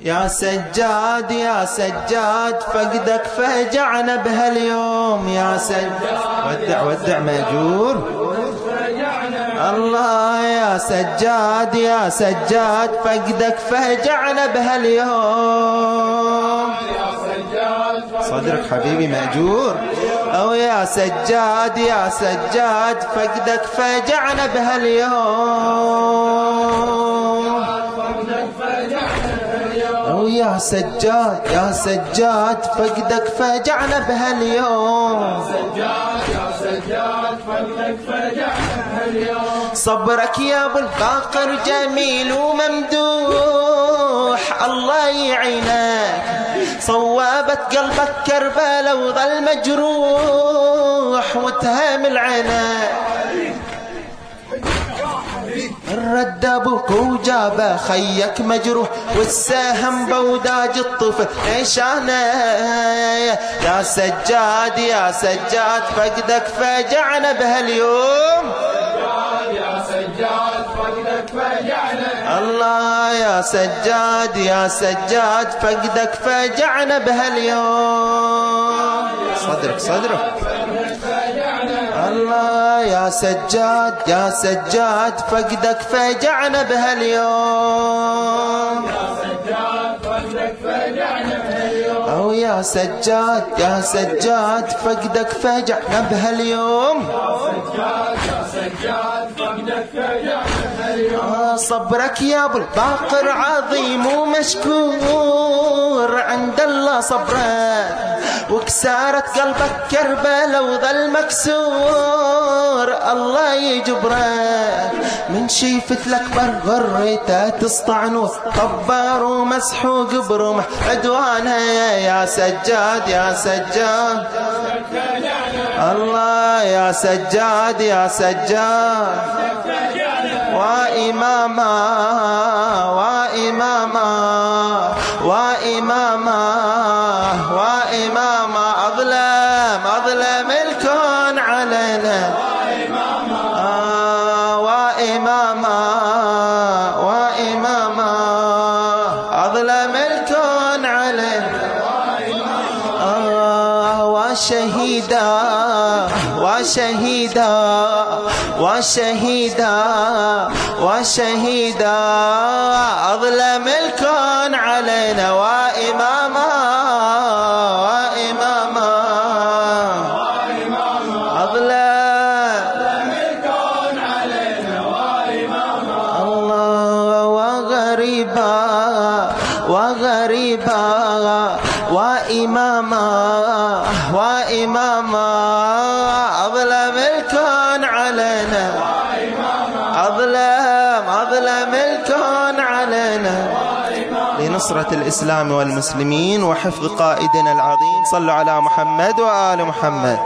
يا سجاد يا سجاد فقدك فجعنا بهاليوم يا سجاد. ودع ودع ماجور. الله يا سجاد يا سجاد فقدك فجعنا بهاليوم. صدرك حبيبي مأجور. أو يا سجاد يا سجاد فقدك فجعنا بهاليوم. يا سجاد يا سجاد فقدك فجعنا بهاليوم. يا سجاد فقدك فجعنا بهاليوم صبرك يا أبو الباقر جميل وممدوح الله يعينك. صوابت قلبك كربلاء وظل مجروح وتهام العناك رد أبوك وجابه خيك مجروح والسهم بوداج الطفل. إيش أنا يا سجاد يا سجاد فقدك فجعنا بهاليوم. يا سجاد فقدك فجعنا الله يا سجاد يا سجاد فقدك فجعنا بهاليوم. صدرك صدرك. الله يا سجاد يا سجاد فقدك فجعنا بهاليوم. يا سجاد فقدك فجعنا بهاليوم. أو يا سجاد يا سجاد فقدك فجعنا بهاليوم. يا سجاد يا سجاد فقدك فجعنا بهاليوم. صبرك يا أبو الباقر عظيم ومشكور. عند الله صبرك. وكسارت قلبك كربلاء وظل مكسور. الله يجبرك من شيفت لك برغريته تسطع نور. طبار ومسحوق برمح عدوانه يا سجاد يا سجاد. الله يا سجاد يا سجاد. وإماما وإماما وإماما وإماما. علينا آه وإماما وإماما. أظلم الكون علينا آه وشهيدا وشهيدا وشهيدا وشهيدا. أظلم الكون علينا وإماما وغريبا وإماما وإماما. أظلم الكون علينا. أظلم أظلم الكون علينا. لنصرة الإسلام والمسلمين وحفظ قائدنا العظيم صلوا على محمد وآل محمد.